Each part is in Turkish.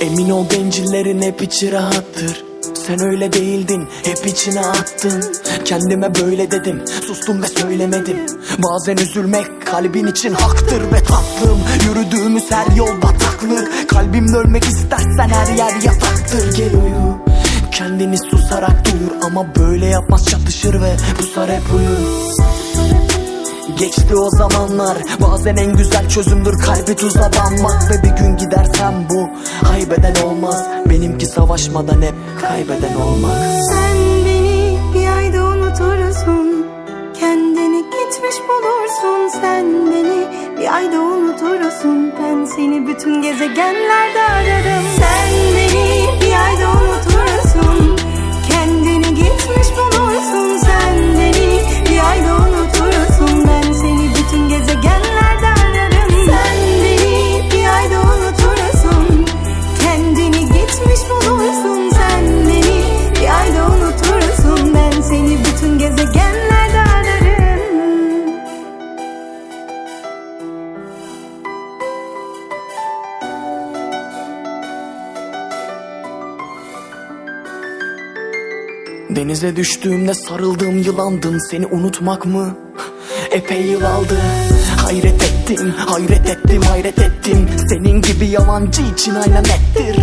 Emin ol bencillerin hep içi rahattır. Sen öyle değildin hep içine attın. Kendime böyle dedim sustum ve söylemedim. Bazen üzülmek kalbin için haktır ve tatlım. Yürüdüğümüz her yol bataklık. Kalbimle ölmek istersen her yer yataktır. Gel uyu kendini susarak duyur Ama böyle yapmaz çatışır ve pusar hep uyur Geçti o zamanlar Bazen en güzel çözümdür kalbi tuzla banmak. Ve bir gün gidersem bu Kaybeden olmaz. Benimki savaşmadan hep kaybeden olmak Sen beni bir ayda unutursun Kendini gitmiş bulursun. Sen beni bir ayda unutursun Ben seni bütün gezegenlerde ararım. Sen beni bir ayda unutursun Denize düştüğümde sarıldığım yılandın. Seni unutmak mı? Epey yıl aldı. Hayret ettim, hayret ettim, hayret ettim. Senin gibi yalancı için aynen nettir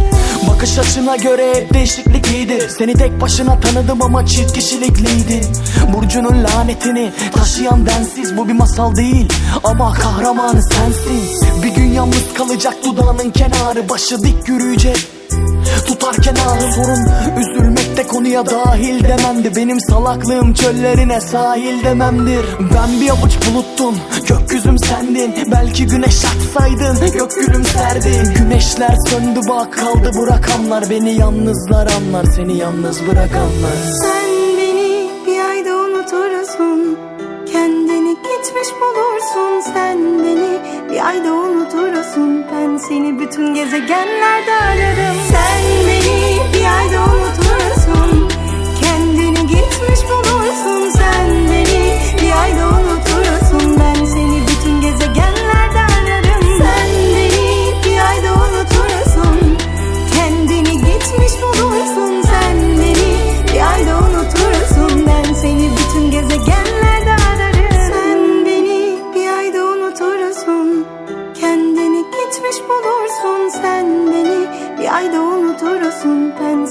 Bakış açına göre hep değişiklik iyidir Seni tek başına tanıdım ama çift kişilikliydin Burcunun lanetini taşıyan bensiz. Bu bir masal değil ama kahramanı sensin. Bir gün yalnız kalacak dudağının kenarı. Başı dik yürüyecek Tutarken ağrı sorun Üzülmek de konuya dahil dememdi. Benim salaklığım çöllerine sahil dememdir. Ben bir avuç buluttum Gökyüzüm sendin. Belki güneş açsaydın Gök gülümserdi Güneşler söndü bak kaldı bu rakamlar Beni yalnızlar anlar Seni yalnız bırakanlar. Sen beni bir ayda unutursun Kendini gitmiş bulursun. Sen beni bir ayda unutursun Ben seni bütün gezegenlerde ararım. Sen beni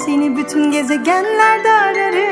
seni bütün gezegenlerde ararım